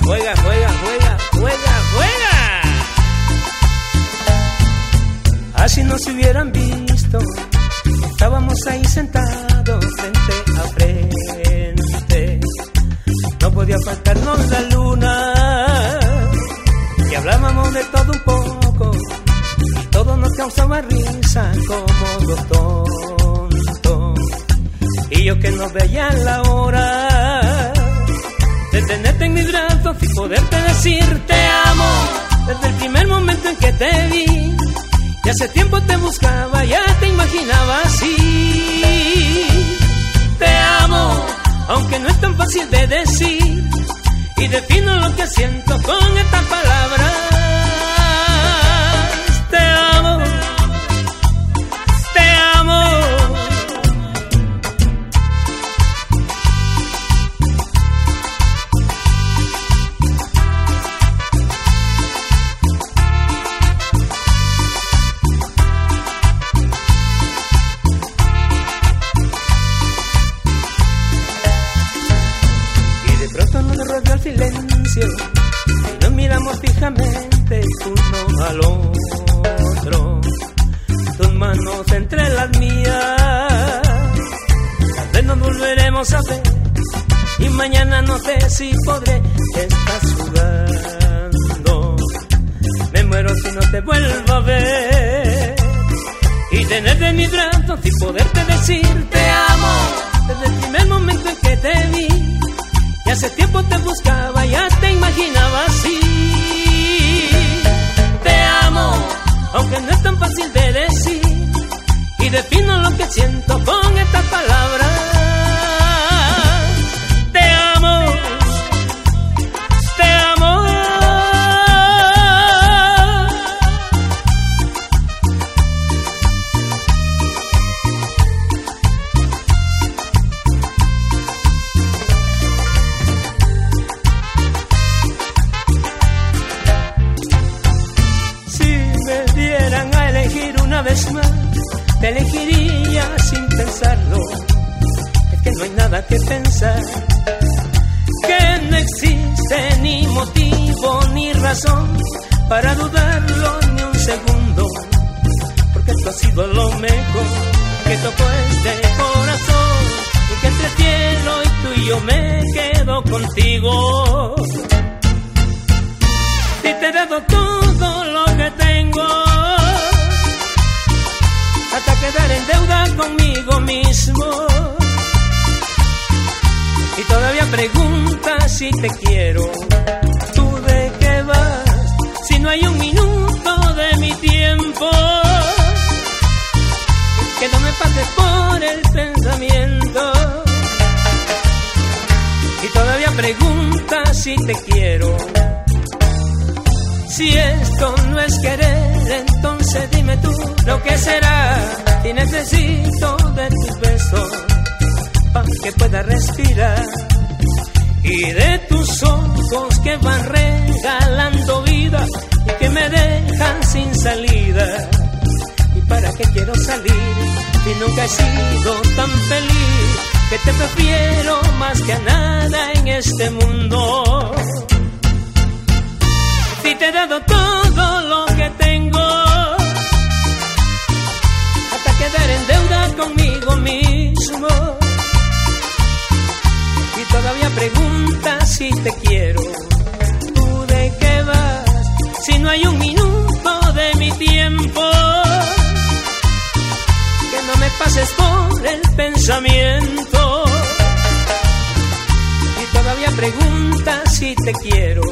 juega, juega, juega, juega, juega, juega. Así no se hubieran visto, estábamos ahí sentados frente a frente. No podía faltarnos la luna y hablábamos de todo un poco y todo nos causaba risa como dos tontos. Y yo que no veía la hora de tenerte en mis brazos y poderte decir te amo desde el primer momento en que te vi. Y hace tiempo te buscaba, ya te imaginaba así. Te amo, aunque no es tan fácil de decir. Y defino lo que siento con estas palabras. Al otro. Tus manos entre las mías, tal vez nos volveremos a ver. Y mañana no sé si podré, estás jugando. Me muero si no te vuelvo a ver. Y tenerte en mis brazos y poderte decir te amo desde el primer momento en que te vi. Y hace tiempo te buscaba, ya te imaginaba así. Que siento con estas palabras. Te amo, te amo. Si me dieran a elegir una vez más, te elegiría sin pensarlo. Es que no hay nada que pensar, que no existe ni motivo ni razón para dudarlo ni un segundo. Porque esto ha sido lo mejor que tocó este corazón. Y que entre cielo y tú y yo me quedo contigo. Y te he dado Y todavía preguntas si te quiero. ¿Tú de qué vas? Si no hay un minuto de mi tiempo. Que no me pases por el pensamiento. Y todavía preguntas si te quiero. Si esto no es querer, entonces dime tú lo que será. Si necesito de tus besos para que pueda respirar y de tus ojos que van regalando vida y que me dejan sin salida. ¿Y para qué quiero salir si nunca he sido tan feliz que te prefiero más que a nada en este mundo? Si te he dado todo si te quiero. ¿Tú de qué vas? Si no hay un minuto de mi tiempo, que no me pases por el pensamiento. Y todavía preguntas si te quiero.